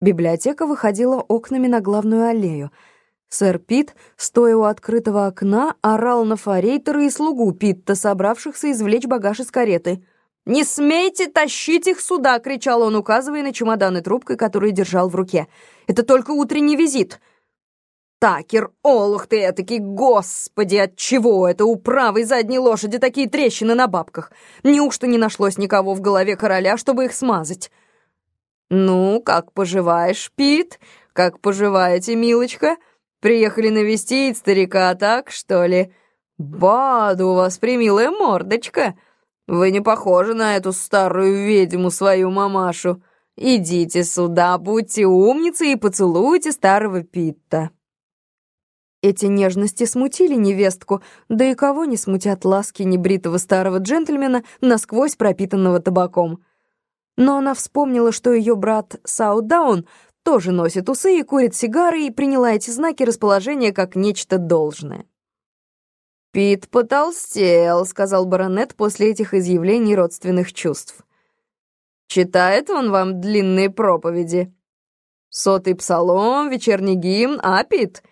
Библиотека выходила окнами на главную аллею. Сэр Пит, стоя у открытого окна, орал на форейтера и слугу Питта, собравшихся извлечь багаж из кареты. «Не смейте тащить их сюда!» — кричал он, указывая на чемоданы трубкой, которые держал в руке. «Это только утренний визит!» «Такер, олух ты этакий, господи, от чего это у правой задней лошади такие трещины на бабках? Неужто не нашлось никого в голове короля, чтобы их смазать?» «Ну, как поживаешь, Пит? Как поживаете, милочка? Приехали навестить старика, так, что ли? Бад, у вас примилая мордочка. Вы не похожи на эту старую ведьму, свою мамашу. Идите сюда, будьте умницей и поцелуйте старого Питта». Эти нежности смутили невестку, да и кого не смутят ласки небритого старого джентльмена, насквозь пропитанного табаком. Но она вспомнила, что ее брат Саудаун тоже носит усы и курит сигары, и приняла эти знаки расположения как нечто должное. «Пит потолстел», — сказал баронет после этих изъявлений родственных чувств. «Читает он вам длинные проповеди? Сотый псалом, вечерний гимн, а, Пит?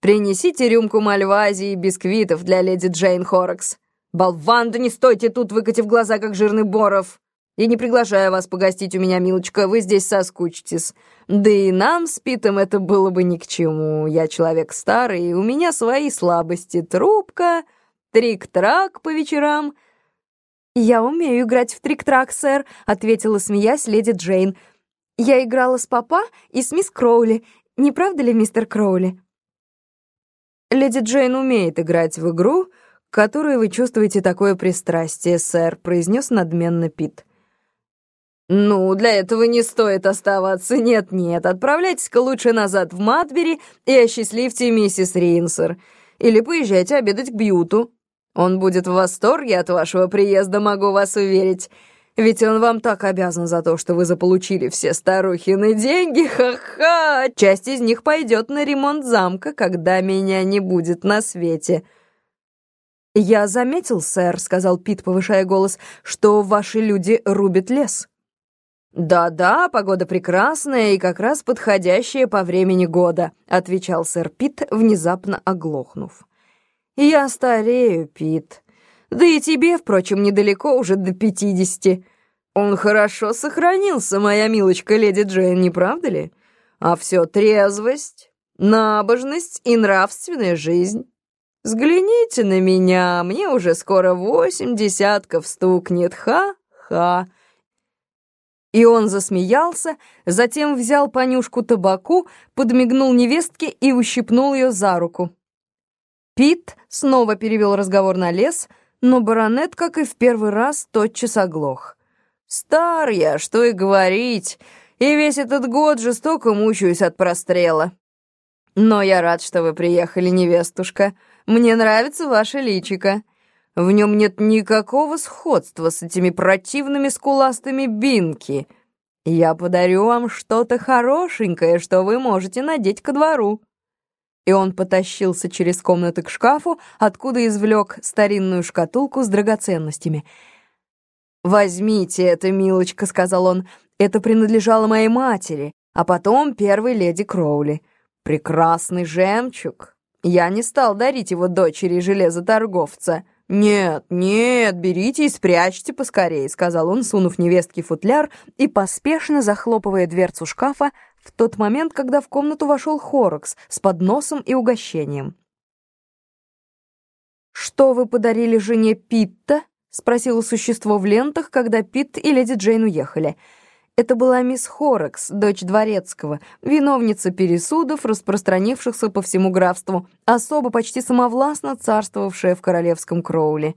Принесите рюмку мальвазии и бисквитов для леди Джейн Хоррокс. Болван, да не стойте тут, выкатив глаза, как жирный боров!» Я не приглашаю вас погостить у меня, милочка, вы здесь соскучитесь. Да и нам с Питом это было бы ни к чему. Я человек старый, у меня свои слабости. Трубка, трик-трак по вечерам». «Я умею играть в трик-трак, сэр», — ответила, смеясь, леди Джейн. «Я играла с папа и с мисс Кроули. Не правда ли, мистер Кроули?» «Леди Джейн умеет играть в игру», к которой вы чувствуете такое пристрастие, сэр», — произнес надменно Пит. «Ну, для этого не стоит оставаться. Нет-нет, отправляйтесь-ка лучше назад в Матбери и осчастливьте миссис Ринсер. Или поезжайте обедать к Бьюту. Он будет в восторге от вашего приезда, могу вас уверить. Ведь он вам так обязан за то, что вы заполучили все старухины деньги. Ха-ха! Часть из них пойдет на ремонт замка, когда меня не будет на свете». «Я заметил, сэр», — сказал Пит, повышая голос, — «что ваши люди рубят лес». «Да-да, погода прекрасная и как раз подходящая по времени года», отвечал сэр Пит, внезапно оглохнув. «Я старею, Пит. Да и тебе, впрочем, недалеко уже до пятидесяти. Он хорошо сохранился, моя милочка леди Джейн, не правда ли? А все трезвость, набожность и нравственная жизнь. Взгляните на меня, мне уже скоро восемь десятков стукнет, ха-ха». И он засмеялся, затем взял понюшку табаку, подмигнул невестке и ущипнул ее за руку. Пит снова перевел разговор на лес, но баронет, как и в первый раз, тотчас оглох. «Стар я, что и говорить, и весь этот год жестоко мучаюсь от прострела. Но я рад, что вы приехали, невестушка. Мне нравится ваше личико. В нем нет никакого сходства с этими противными скуластыми бинки. Я подарю вам что-то хорошенькое, что вы можете надеть ко двору». И он потащился через комнаты к шкафу, откуда извлек старинную шкатулку с драгоценностями. «Возьмите это, милочка», — сказал он, — «это принадлежало моей матери, а потом первой леди Кроули. Прекрасный жемчуг. Я не стал дарить его дочери железоторговца». «Нет, нет, берите и спрячьте поскорее», — сказал он, сунув невестке футляр и поспешно захлопывая дверцу шкафа в тот момент, когда в комнату вошел Хорокс с подносом и угощением. «Что вы подарили жене Питта?» — спросило существо в лентах, когда Питт и леди Джейн уехали. Это была мисс Хорекс, дочь дворецкого, виновница пересудов, распространившихся по всему графству, особо почти самовластно царствовавшая в королевском Кроуле.